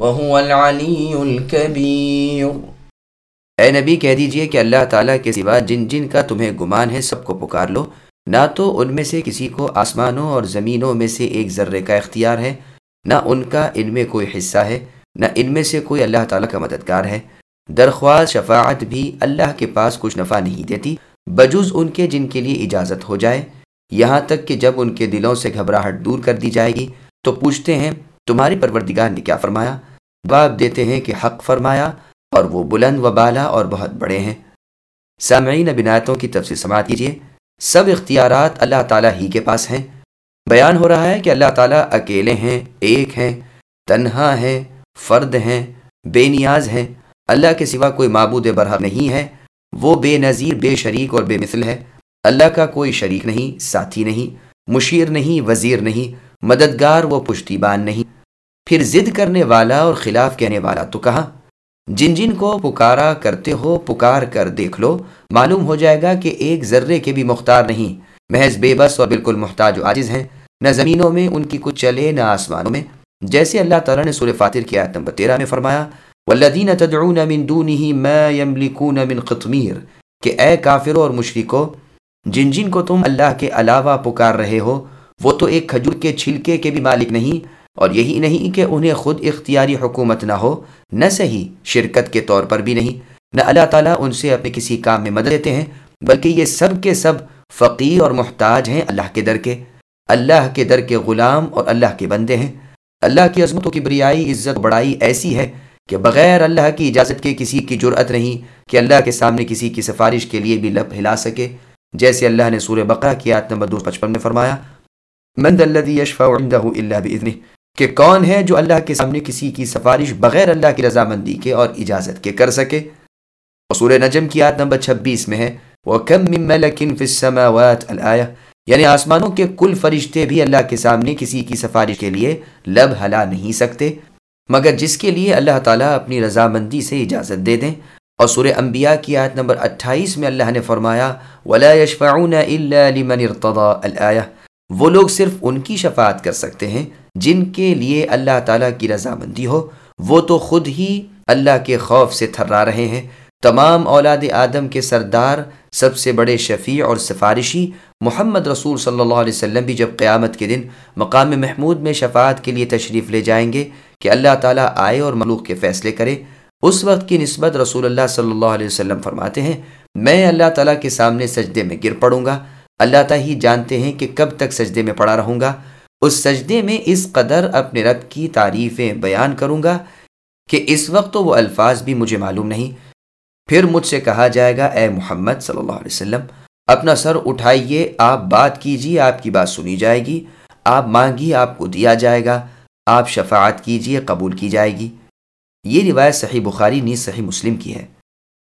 وهو العلی الكبیر اے نبی، کہہ دیجیے کہ اللہ تعالیٰ کے سوا جن جن کا تمہیں گمان ہے سب کو پکار لو۔ نہ تو ان میں سے کسی کو آسمانوں اور زمینوں میں سے ایک ذرے کا اختیار ہے، نہ ان کا ان میں کوئی حصہ ہے، نہ ان میں سے کوئی اللہ تعالیٰ کا مددگار ہے۔ درخواست شفاعت بھی اللہ کے پاس کچھ نفع نہیں دیتی، بجز ان کے جن کے لیے اجازت ہو جائے۔ یہاں تک کہ جب ان کے دلوں سے گھبراہٹ دور کر دی جائے گی تو پوچھتے ہیں، تمہاری پروردگار نے کیا فرمایا؟ جواب دیتے ہیں کہ حق فرمایا اور وہ بلند و بالا اور بہت بڑے ہیں۔ سامعین بنایتوں کی تفصیل سماعت کیجیے۔ سب اختیارات اللہ تعالیٰ ہی کے پاس ہیں۔ بیان ہو رہا ہے کہ اللہ تعالیٰ اکیلے ہیں، ایک ہیں، تنہا ہیں، فرد ہیں، بے نیاز ہیں۔ اللہ کے سوا کوئی معبود برحق نہیں ہے۔ وہ بے نظیر، بے شریک اور بے مثل ہے۔ اللہ کا کوئی شریک نہیں، ساتھی نہیں، مشیر نہیں، وزیر نہیں، مددگار وہ پشتی بان نہیں۔ پھر ضد کرنے والا اور خلاف کہنے والا تو کہا، جن جن کو پکارا کرتے ہو، پکار کر دیکھ لو۔ معلوم ہو جائے گا کہ ایک ذرے کے بھی مختار نہیں۔ محض بے بس اور بالکل محتاج و عاجز ہیں۔ نہ زمینوں میں ان کی کچھ چلے، نہ آسمانوں میں۔ جیسے اللہ تعالیٰ نے سورہ فاتر کی آیت نمبر تیرہ میں فرمایا والذین تدعون من دونه ما يملكون من قطمیر کہ اے کافروں اور مشرکو جن جن کو تم اللہ کے علاوہ پکار رہے ہو، وہ تو ایک کھجور کے چھلکے کے بھی مالک نہیں۔ اور یہی نہیں کہ انہیں خود اختیاری حکومت نہ ہو، نہ صحیح شرکت کے طور پر بھی نہیں۔ نہ اللہ تعالیٰ ان سے اپنے کسی کام میں مدد دیتے ہیں، بلکہ یہ سب کے سب فقیر اور محتاج ہیں اللہ کے در کے۔ اللہ کے در کے غلام اور اللہ کے بندے ہیں۔ اللہ کی عظمت کی بریائی، عزت بڑائی ایسی ہے کہ بغیر اللہ کی اجازت کے کسی کی جرأت نہیں کہ اللہ کے سامنے کسی کی سفارش کے لیے بھی لب ہلا سکے۔ جیسے اللہ نے سورہ بقرہ کی آیت نمبر دو پچپن میں فرمایا مند اللہ کہ کون ہے جو اللہ کے سامنے کسی کی سفارش بغیر اللہ کی رضامندی کے اور اجازت کے کر سکے؟ سورہ نجم کی آیت نمبر 26 میں ہے، وَكَم مِّن مَلَكٍ فِي السَّمَاوَاتِ الْآيَةِ۔ یعنی آسمانوں کے کل فرشتے بھی اللہ کے سامنے کسی کی سفارش کے لیے لب ہلا نہیں سکتے، مگر جس کے لیے اللہ تعالیٰ اپنی رضامندی سے اجازت دے دیں۔ اور سورہ انبیاء کی آیت نمبر 28 میں اللہ نے فرمایا، وَلَا يَشْفَعُونَ إِلَّا لِمَنِ ارْتَضَى الْآيَةِ۔ وہ لوگ صرف ان کی شفاعت کر سکتے ہیں جن کے لیے اللہ تعالیٰ کی رضامندی ہو، وہ تو خود ہی اللہ کے خوف سے تھرا رہے ہیں۔ تمام اولاد آدم کے سردار، سب سے بڑے شفیع اور سفارشی محمد رسول صلی اللہ علیہ وسلم بھی جب قیامت کے دن مقام محمود میں شفاعت کے لیے تشریف لے جائیں گے کہ اللہ تعالیٰ آئے اور ملوک کے فیصلے کرے، اس وقت کی نسبت رسول اللہ صلی اللہ علیہ وسلم فرماتے ہیں، میں اللہ تعالیٰ کے سامنے سجدے میں گر پڑوں گا۔ اللہ تعالیٰ ہی جانتے ہیں کہ کب تک سجدے میں پڑا رہوں گا۔ اس سجدے میں اس قدر اپنے رب کی تعریفیں بیان کروں گا کہ اس وقت تو وہ الفاظ بھی مجھے معلوم نہیں۔ پھر مجھ سے کہا جائے گا، اے محمد صلی اللہ علیہ وسلم، اپنا سر اٹھائیے، آپ بات کیجیے، آپ کی بات سنی جائے گی، آپ مانگی، آپ کو دیا جائے گا، آپ شفاعت کیجیے، قبول کی جائے گی۔ یہ روایت صحیح بخاری نیز صحیح مسلم کی ہے۔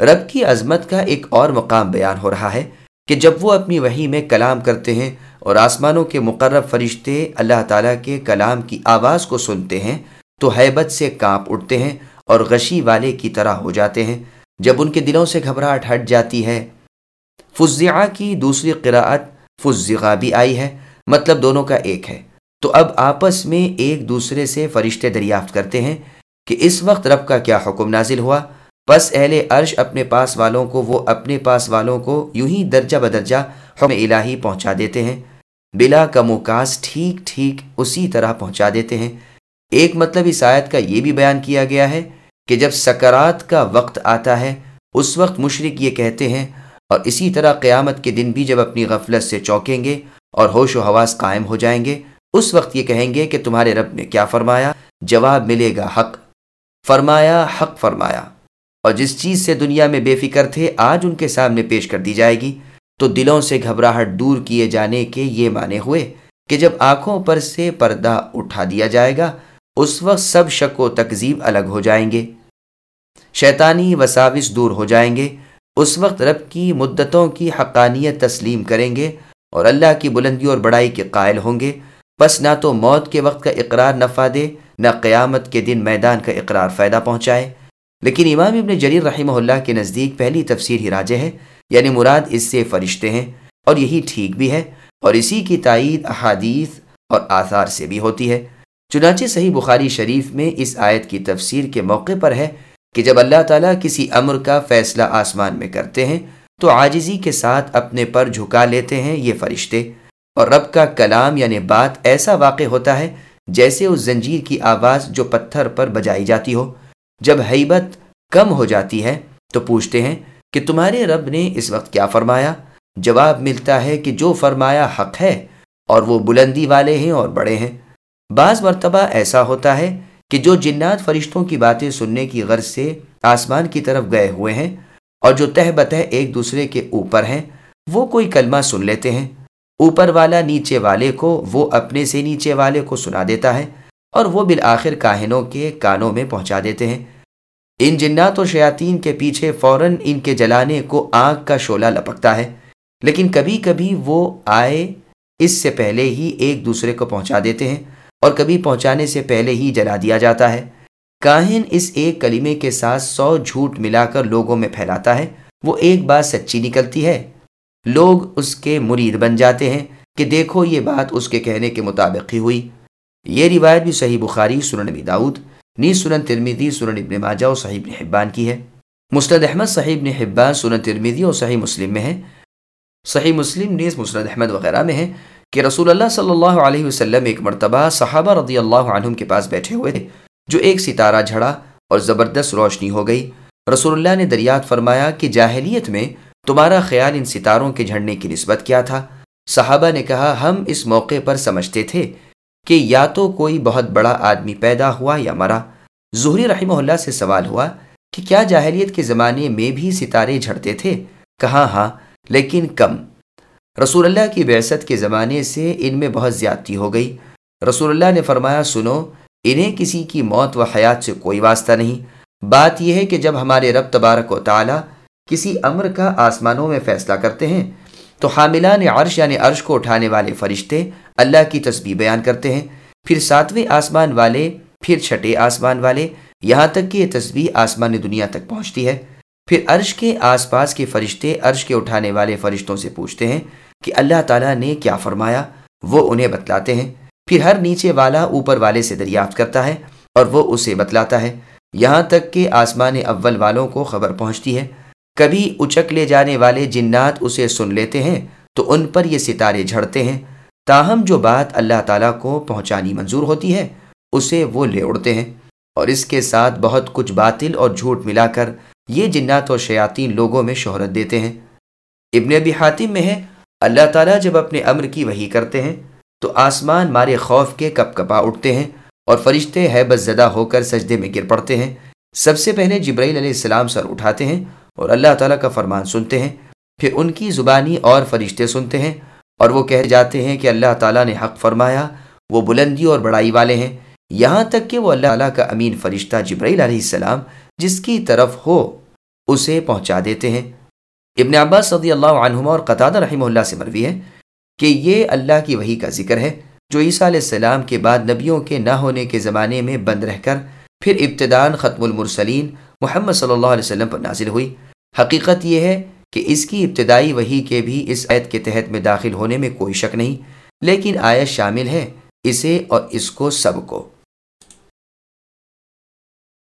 رب کی عظمت کا ایک اور مقام بیان ہو رہا ہے کہ جب وہ اپنی وحی میں کلام کرتے ہیں اور آسمانوں کے مقرب فرشتے اللہ تعالیٰ کے کلام کی آواز کو سنتے ہیں تو حیبت سے کانپ اٹھتے ہیں اور غشی والے کی طرح ہو جاتے ہیں۔ جب ان کے دلوں سے گھبراہٹ ہٹ جاتی ہے۔ فضیہ کی دوسری قراءت فضغا بھی آئی ہے۔ مطلب دونوں کا ایک ہے۔ تو اب آپس میں ایک دوسرے سے فرشتے دریافت کرتے ہیں کہ اس وقت رب کا کیا حکم نازل ہوا۔ بس اہل عرش اپنے پاس والوں کو وہ اپنے پاس والوں کو یوں ہی درجہ بدرجہ حکم الہی پہنچا دیتے ہیں۔ بلا کم وکاس ٹھیک ٹھیک اسی طرح پہنچا دیتے ہیں۔ ایک مطلب اس آیت کا یہ بھی بیان کیا گیا ہے کہ جب سکرات کا وقت آتا ہے، اس وقت مشرق یہ کہتے ہیں، اور اسی طرح قیامت کے دن بھی جب اپنی غفلت سے چونکیں گے اور ہوش و حواس قائم ہو جائیں گے، اس وقت یہ کہیں گے کہ تمہارے رب نے کیا فرمایا؟ جواب ملے گا حق۔ فرمایا حق فرمایا۔ اور جس چیز سے دنیا میں بے فکر تھے، آج ان کے سامنے پیش کر دی جائے گی۔ تو دلوں سے گھبراہٹ دور کیے جانے کے یہ معنی ہوئے کہ جب آنکھوں پر سے پردہ اٹھا دیا جائے گا، اس وقت سب شک و تکذیب الگ ہو جائیں گے۔ شیطانی وساوس دور ہو جائیں گے۔ اس وقت رب کی مدتوں کی حقانیت تسلیم کریں گے اور اللہ کی بلندی اور بڑائی کے قائل ہوں گے۔ بس نہ تو موت کے وقت کا اقرار نفع دے، نہ قیامت کے دن میدان کا اقرار فائدہ پہنچائے۔ لیکن امام ابن جریر رحمہ اللہ کے نزدیک پہلی تفسیر ہی راجہ ہے۔ یعنی مراد اس سے فرشتے ہیں اور یہی ٹھیک بھی ہے اور اسی کی تائید احادیث اور آثار سے بھی ہوتی ہے۔ چنانچہ صحیح بخاری شریف میں اس آیت کی تفسیر کے موقع پر ہے کہ جب اللہ تعالیٰ کسی امر کا فیصلہ آسمان میں کرتے ہیں تو عاجزی کے ساتھ اپنے پر جھکا لیتے ہیں یہ فرشتے۔ اور رب کا کلام یعنی بات ایسا واقع ہوتا ہے جیسے اس زنجیر کی آواز جو پتھر پر بجائی جاتی ہو۔ جب حیبت کم ہو جاتی ہے تو پوچھتے ہیں کہ تمہارے رب نے اس وقت کیا فرمایا؟ جواب ملتا ہے کہ جو فرمایا حق ہے، اور وہ بلندی والے ہیں اور بڑے ہیں۔ بعض مرتبہ ایسا ہوتا ہے کہ جو جنات فرشتوں کی باتیں سننے کی غرض سے آسمان کی طرف گئے ہوئے ہیں، اور جو تہ بتہ ایک دوسرے کے اوپر ہیں، وہ کوئی کلمہ سن لیتے ہیں۔ اوپر والا نیچے والے کو، وہ اپنے سے نیچے والے کو سنا دیتا ہے، اور وہ بالآخر کاہنوں کے کانوں میں پہنچا دیتے ہیں۔ ان جنات و شیاطین کے پیچھے فوراً ان کے جلانے کو آگ کا شعلہ لپکتا ہے۔ لیکن کبھی کبھی وہ آئے اس سے پہلے ہی ایک دوسرے کو پہنچا دیتے ہیں اور کبھی پہنچانے سے پہلے ہی جلا دیا جاتا ہے۔ کاہن اس ایک کلمے کے ساتھ سو جھوٹ ملا کر لوگوں میں پھیلاتا ہے۔ وہ ایک بات سچی نکلتی ہے۔ لوگ اس کے مرید بن جاتے ہیں کہ دیکھو یہ بات اس کے کہنے کے مطابق ہی ہوئی۔ یہ روایت بھی صحیح بخاری، سنن نبی داود۔ نیز سنن ترمیدی، سنن ابن ماجہ اور صحیح ابن حبان کی ہے۔ مسند احمد، صحیح ابن حبان، سنن ترمیدی اور صحیح مسلم میں ہے۔ صحیح مسلم نیز مسند احمد وغیرہ میں ہے کہ رسول اللہ صلی اللہ علیہ وسلم ایک مرتبہ صحابہ رضی اللہ عنہم کے پاس بیٹھے ہوئے تھے، جو ایک ستارہ جھڑا اور زبردست روشنی ہو گئی۔ رسول اللہ نے دریات فرمایا کہ جاہلیت میں تمہارا خیال ان ستاروں کے جھڑنے کی نسبت کیا تھا۔ صحابہ نے کہا، ہم اس موقع پر سمجھتے تھے کہ یا تو کوئی بہت بڑا آدمی پیدا ہوا یا مرا۔ ظہری رحمہ اللہ سے سوال ہوا کہ کیا جاہلیت کے زمانے میں بھی ستارے جھڑتے تھے؟ کہا ہاں لیکن کم۔ رسول اللہ کی بیست کے زمانے سے ان میں بہت زیادتی ہو گئی۔ رسول اللہ نے فرمایا، سنو، انہیں کسی کی موت و حیات سے کوئی واسطہ نہیں۔ بات یہ ہے کہ جب ہمارے رب تبارک و تعالی کسی امر کا آسمانوں میں فیصلہ کرتے ہیں، تو حاملان عرش یعنی عرش کو اٹھانے والے فرشتے اللہ کی تسبیح بیان کرتے ہیں۔ پھر ساتویں آسمان والے، پھر چھٹے آسمان والے، یہاں تک کہ یہ تسبیح آسمان دنیا تک پہنچتی ہے۔ پھر عرش کے آس پاس کے فرشتے عرش کے اٹھانے والے فرشتوں سے پوچھتے ہیں کہ اللہ تعالیٰ نے کیا فرمایا؟ وہ انہیں بتلاتے ہیں۔ پھر ہر نیچے والا اوپر والے سے دریافت کرتا ہے اور وہ اسے بتلاتا ہے۔ یہاں تک کہ آسمان اول والوں کو خبر پہنچتی ہے۔ کبھی اچک لے جانے والے جنات اسے سن لیتے ہیں تو ان پر یہ ستارے جھڑتے ہیں۔ تاہم جو بات اللہ تعالیٰ کو پہنچانی منظور ہوتی ہے، اسے وہ لے اڑتے ہیں۔ اور اس کے ساتھ بہت کچھ باطل اور جھوٹ ملا کر یہ جنات و شیاطین لوگوں میں شہرت دیتے ہیں۔ ابن ابی حاتم میں ہے، اللہ تعالیٰ جب اپنے امر کی وہی کرتے ہیں، تو آسمان مارے خوف کے کپ کپا اٹھتے ہیں اور فرشتے حیبت زدہ ہو کر سجدے میں گر پڑتے ہیں۔ سب سے پہلے جبرائیل علیہ السلام سر اٹھاتے ہیں اور اللہ تعالیٰ کا فرمان سنتے ہیں۔ پھر ان کی زبانی اور فرشتے سنتے ہیں۔ اور وہ کہہ جاتے ہیں کہ اللہ تعالیٰ نے حق فرمایا، وہ بلندی اور بڑائی والے ہیں۔ یہاں تک کہ وہ اللہ تعالیٰ کا امین فرشتہ جبرائیل علیہ السلام جس کی طرف ہو، اسے پہنچا دیتے ہیں۔ ابن عباس صدی اللہ عنہما اور قطع رحمہ اللہ سے مروی ہے کہ یہ اللہ کی وہی کا ذکر ہے، جو عیسیٰ علیہ السلام کے بعد نبیوں کے نہ ہونے کے زمانے میں بند رہ کر پھر ابتدان ختم المرسلین محمد صلی اللہ علیہ وسلم پر نازل ہوئی۔ حقیقت یہ ہے کہ اس کی ابتدائی وہی کے بھی اس عید کے تحت میں داخل ہونے میں کوئی شک نہیں، لیکن آیت شامل ہے، اسے اور اس کو سب کو۔